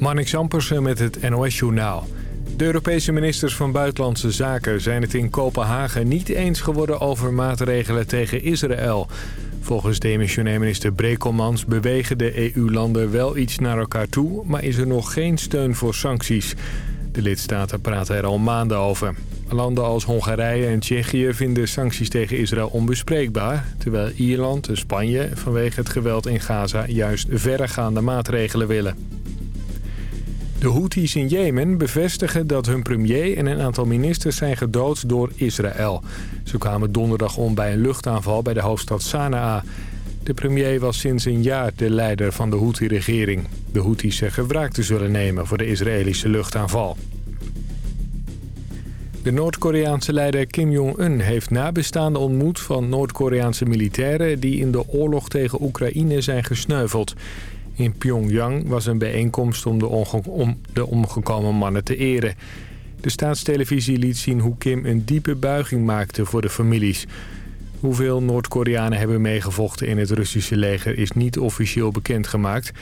Marnix Ampersen met het NOS-journaal. De Europese ministers van Buitenlandse Zaken zijn het in Kopenhagen niet eens geworden over maatregelen tegen Israël. Volgens demissionair minister Brekelmans bewegen de EU-landen wel iets naar elkaar toe, maar is er nog geen steun voor sancties. De lidstaten praten er al maanden over. Landen als Hongarije en Tsjechië vinden sancties tegen Israël onbespreekbaar... terwijl Ierland en Spanje vanwege het geweld in Gaza juist verregaande maatregelen willen. De Houthis in Jemen bevestigen dat hun premier en een aantal ministers zijn gedood door Israël. Ze kwamen donderdag om bij een luchtaanval bij de hoofdstad Sanaa. De premier was sinds een jaar de leider van de Houthi-regering. De Houthis zeggen wraak te zullen nemen voor de Israëlische luchtaanval. De Noord-Koreaanse leider Kim Jong-un heeft nabestaanden ontmoet van Noord-Koreaanse militairen die in de oorlog tegen Oekraïne zijn gesneuveld. In Pyongyang was een bijeenkomst om de, om de omgekomen mannen te eren. De staatstelevisie liet zien hoe Kim een diepe buiging maakte voor de families. Hoeveel Noord-Koreanen hebben meegevochten in het Russische leger is niet officieel bekendgemaakt.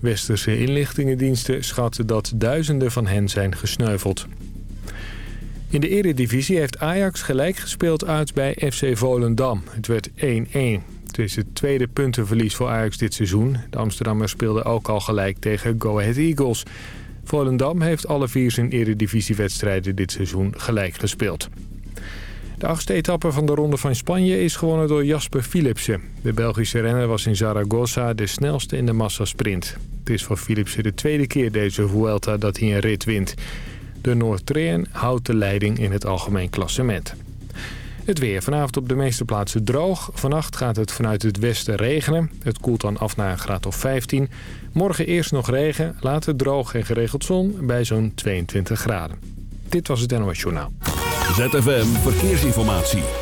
Westerse inlichtingendiensten schatten dat duizenden van hen zijn gesneuveld. In de eredivisie heeft Ajax gelijk gespeeld uit bij FC Volendam. Het werd 1-1. Het is het tweede puntenverlies voor Ajax dit seizoen. De Amsterdammers speelden ook al gelijk tegen Go Ahead Eagles. Volendam heeft alle vier zijn eredivisiewedstrijden dit seizoen gelijk gespeeld. De achtste etappe van de Ronde van Spanje is gewonnen door Jasper Philipsen. De Belgische renner was in Zaragoza de snelste in de massasprint. Het is voor Philipsen de tweede keer deze Vuelta dat hij een rit wint. De Noord-Treen houdt de leiding in het algemeen klassement. Het weer. Vanavond op de meeste plaatsen droog. Vannacht gaat het vanuit het westen regenen. Het koelt dan af naar een graad of 15. Morgen eerst nog regen, later droog en geregeld zon bij zo'n 22 graden. Dit was het NOS Journaal. ZFM Verkeersinformatie.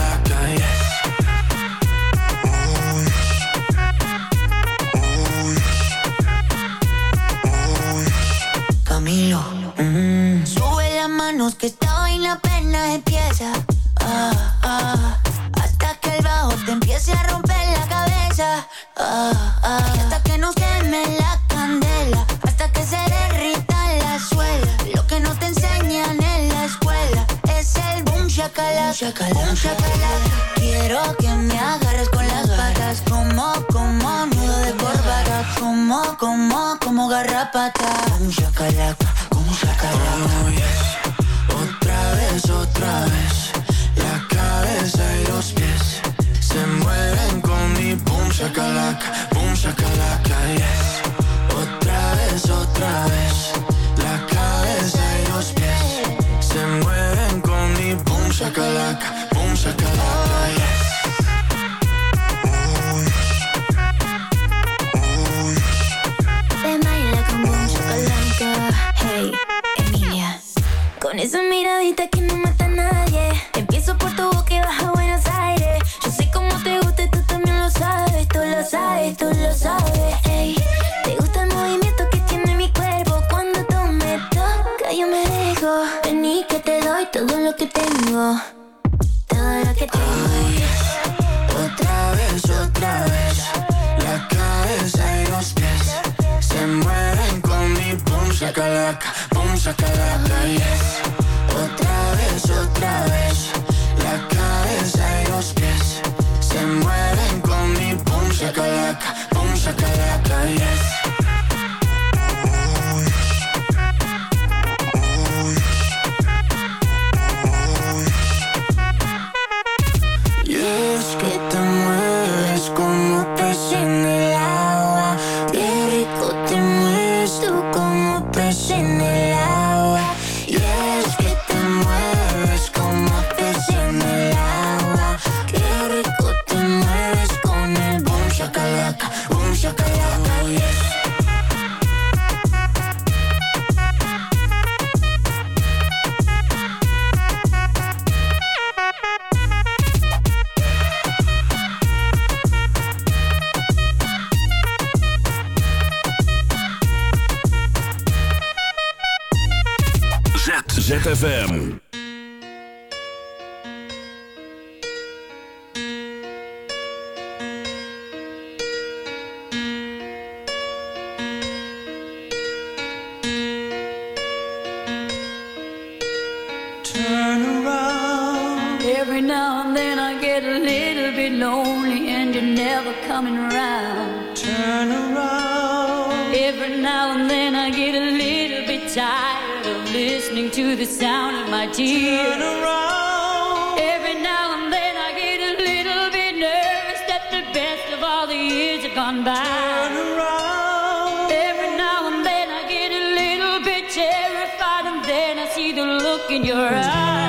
un chocolat なんか in your eyes.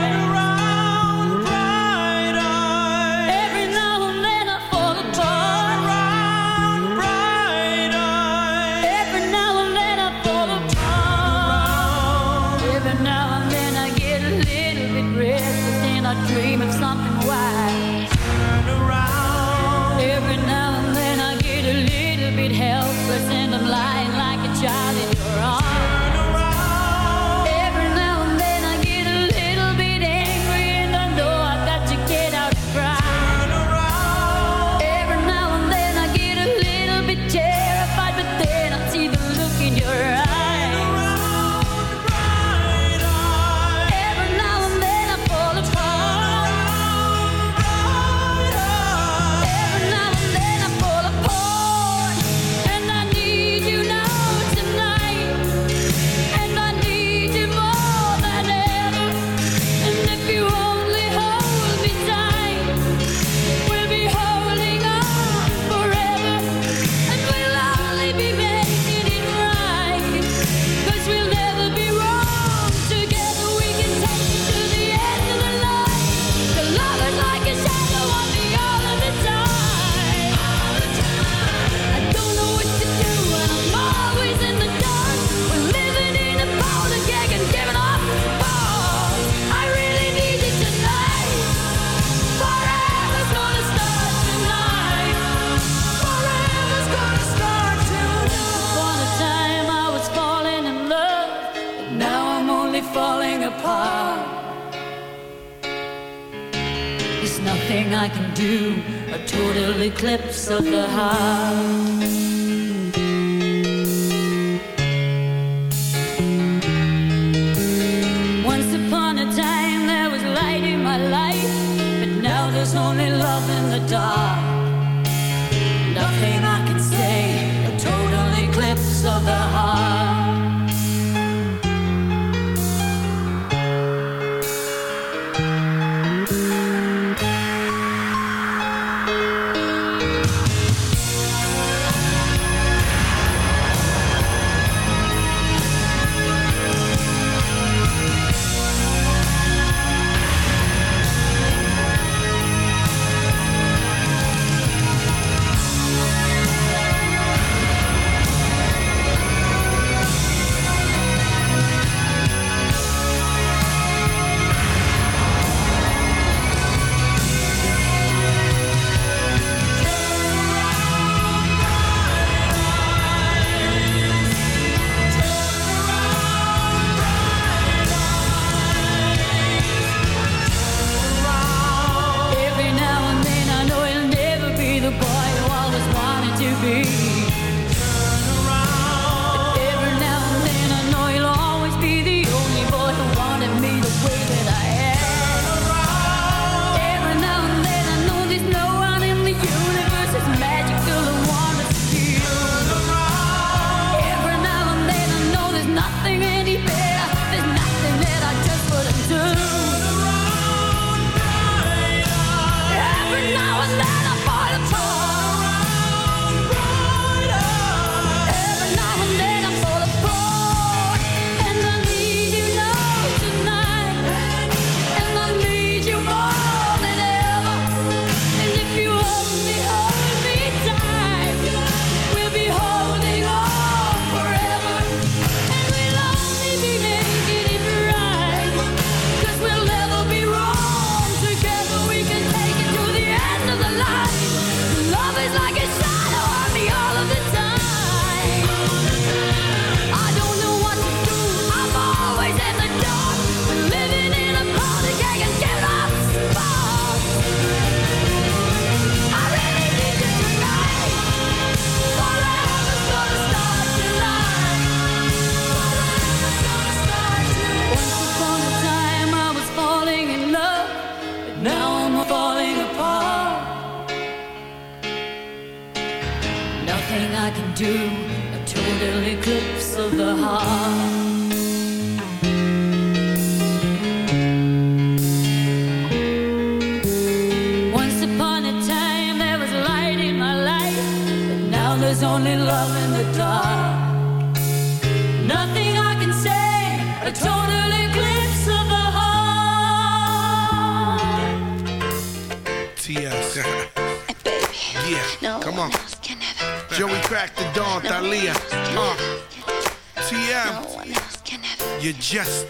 Do. A total eclipse of the heart.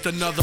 Another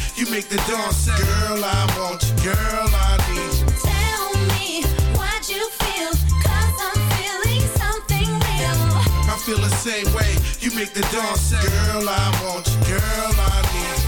Make the dawn say, Girl, I want you. Girl, I need you. Tell me what you feel, i I'm feeling something real. I feel the same way. You make the dawn say, Girl, I want you. Girl, I need you.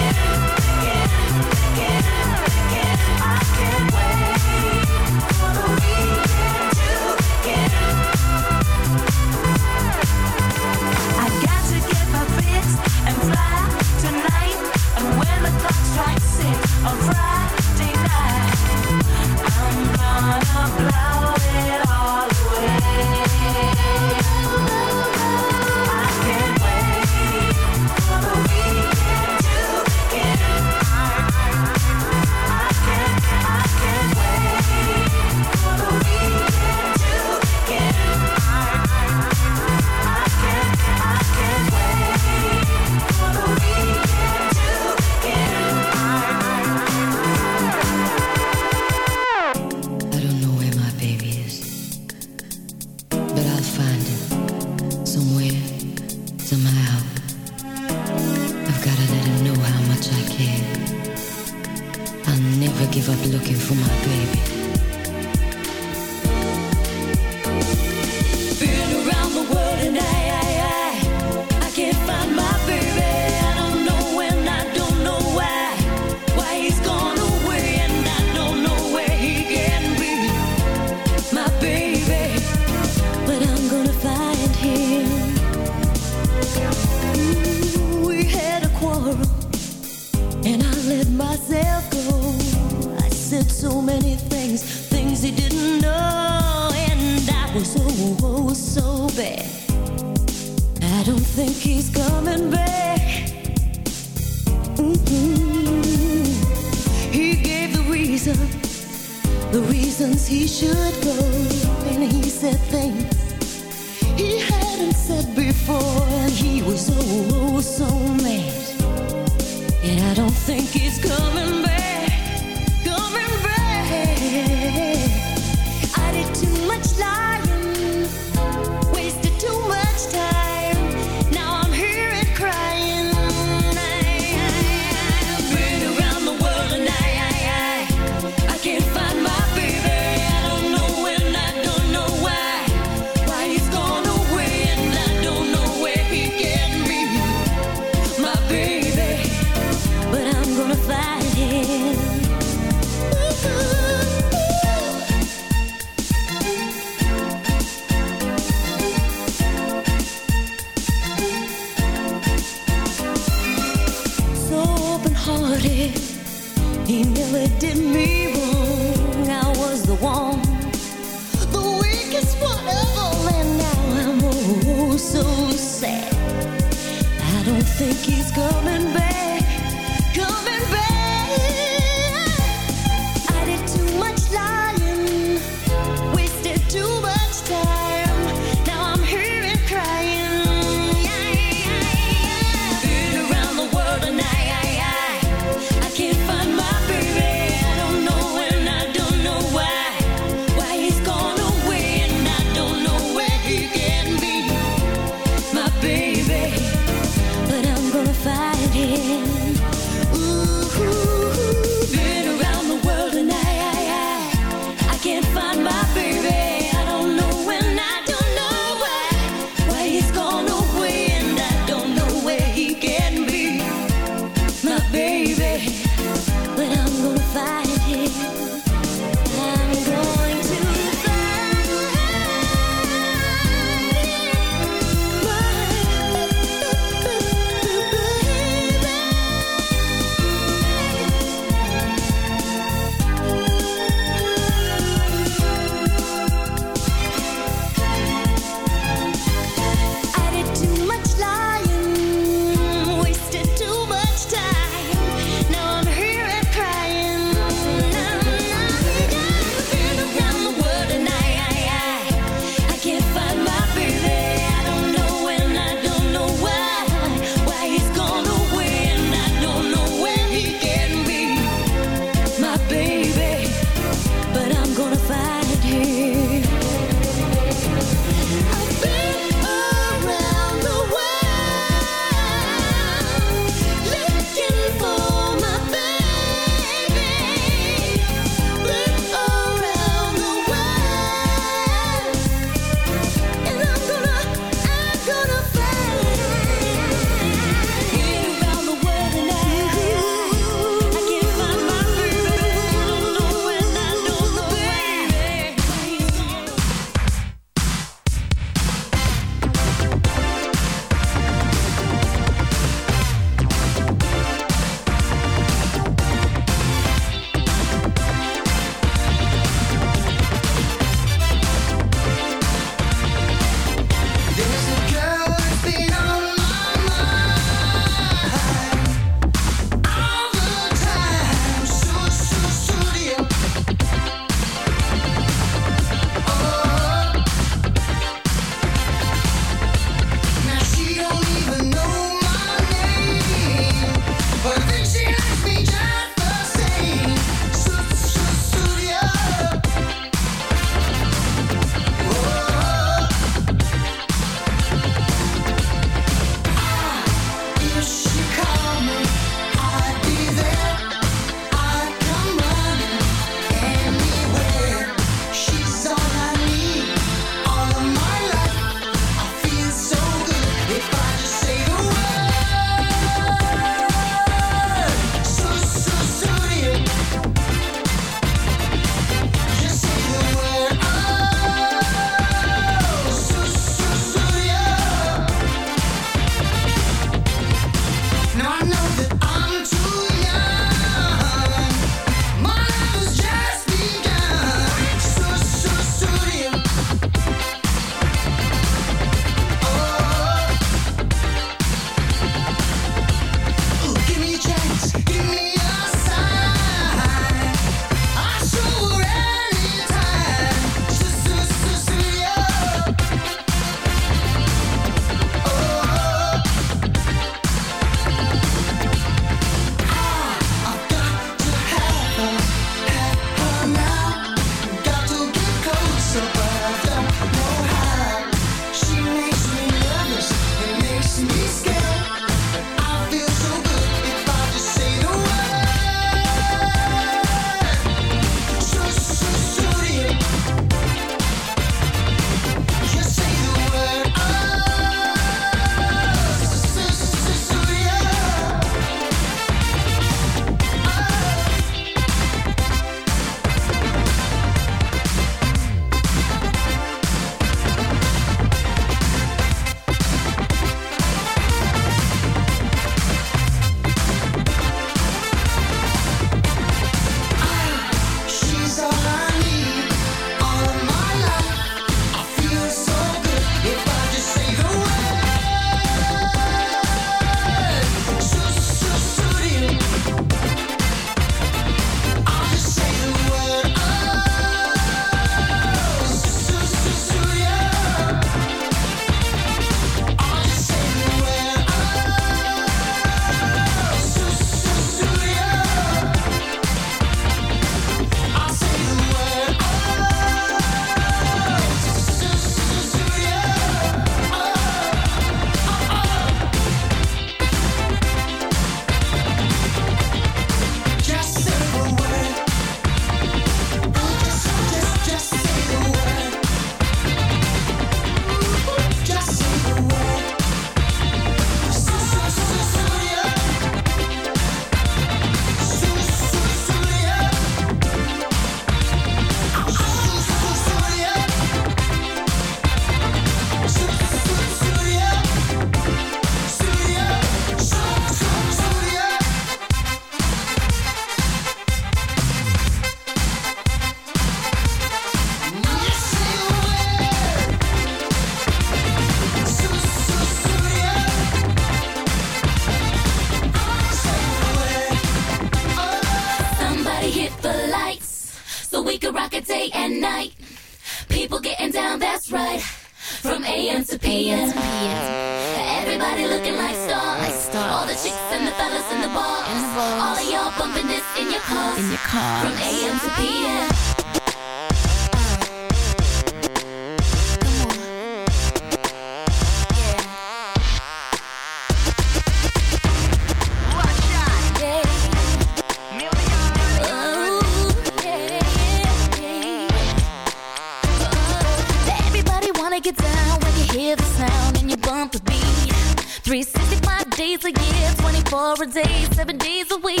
for a day, seven days a week.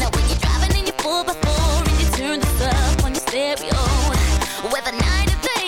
Now when you're driving in your four-by-four and you turn the stuff on your stereo, with a 90 day.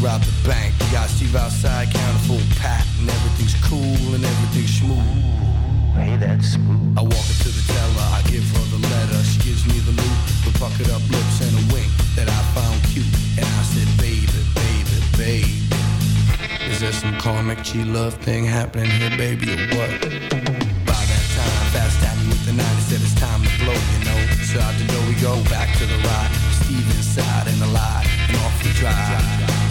robbed the bank. We got Steve outside, counter full pack. and everything's cool and everything's smooth. Ooh, hey, that's smooth. I walk into the teller, I give her the letter, she gives me the loot, the bucket up lips and a wink that I found cute, and I said, baby, baby, baby. Is there some karmic G love thing happening here, baby, or what? By that time, fast tapping with the nine, said it's time to blow, you know. So out the door we go, back to the ride. Steve inside in the lot, and off we drive.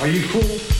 Are you cool?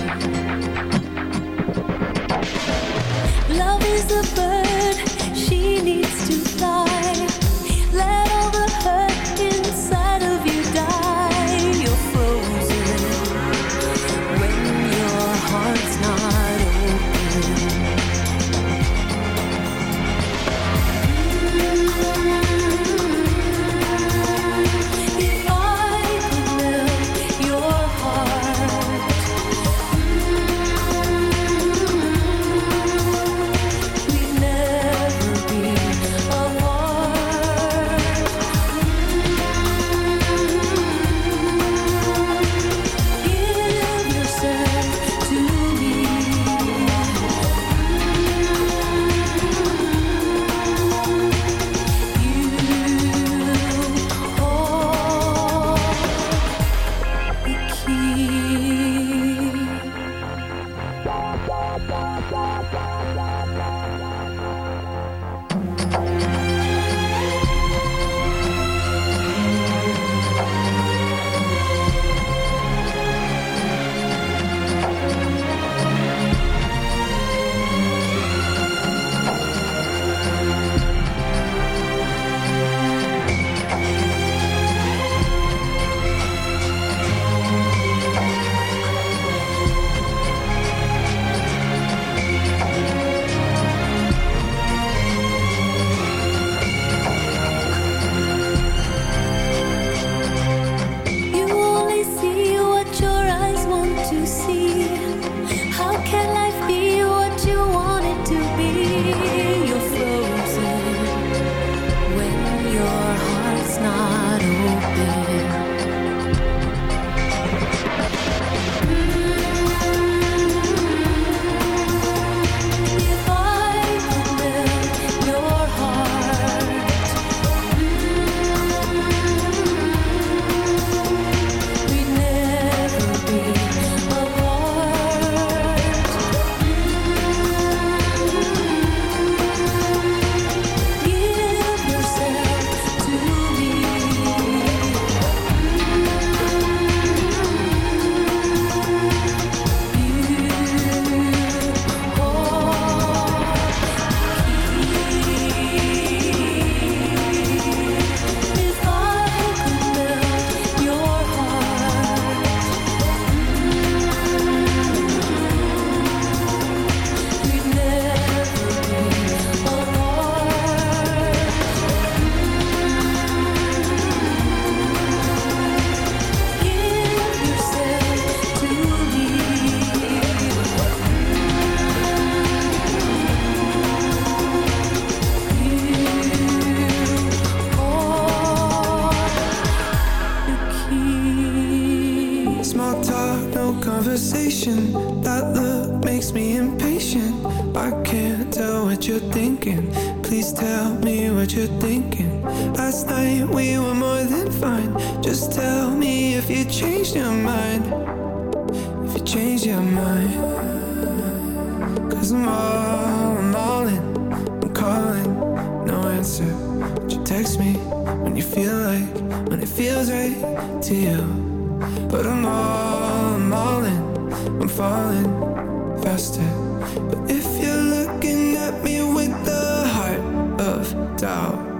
Last night we were more than fine. Just tell me if you changed your mind. If you changed your mind. Cause I'm all, I'm all in. I'm calling, no answer. But you text me when you feel like, when it feels right to you. But I'm all, I'm all in. I'm falling faster. But if you're looking at me with the heart of doubt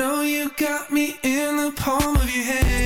Know you got me in the palm of your hand.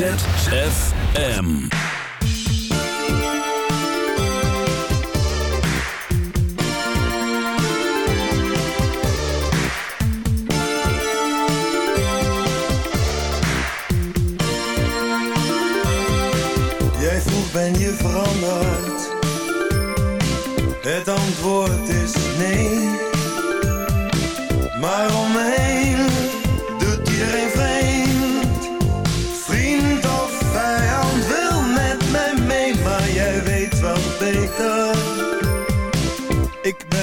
ZFM. Jij vroeg ben je veranderd. Het antwoord is nee. Maar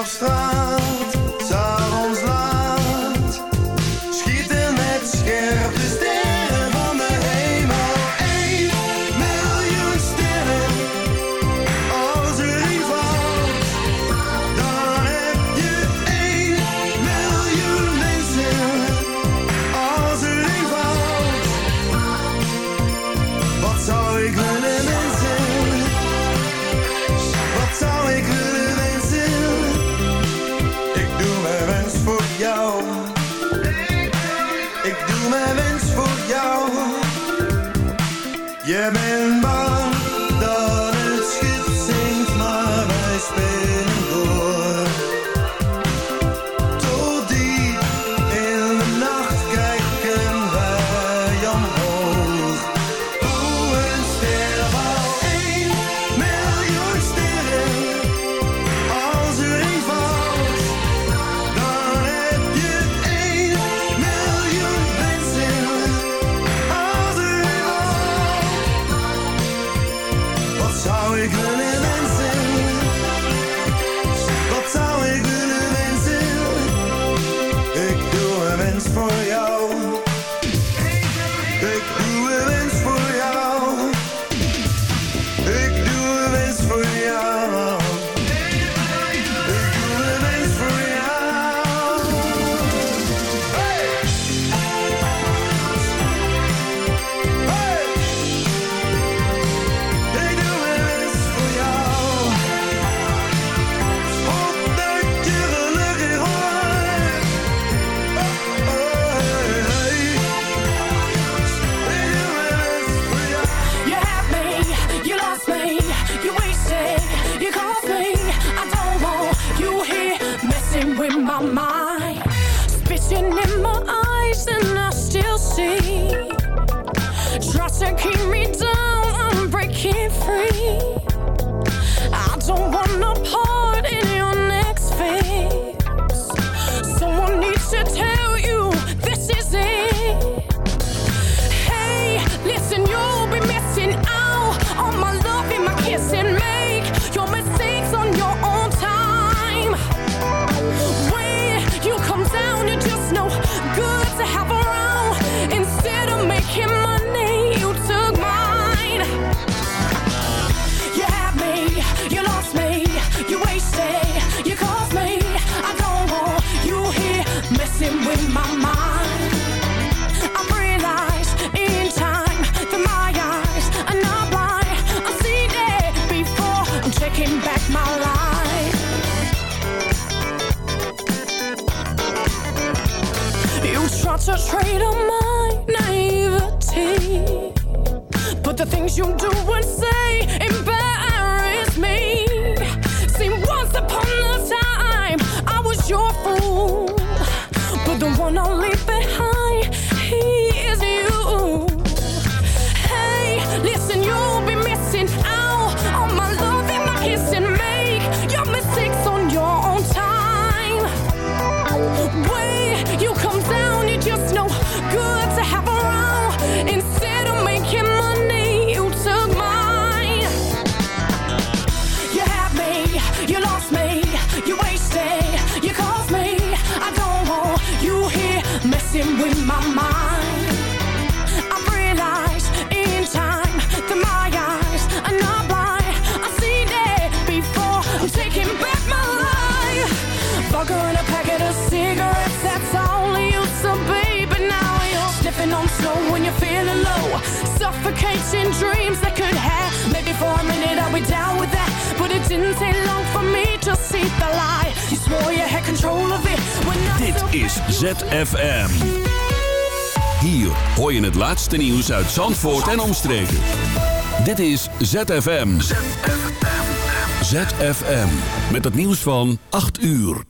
afstraat. you do chasing dreams that could have. Maybe for a minute I'll be down with that. But it didn't take long for me to see the lie. You swore you had control of it. When Dit is ZFM. Hier hoor je het laatste nieuws uit Zandvoort en omstreken. Dit is ZFM. ZFM. ZFM. Met het nieuws van 8 uur.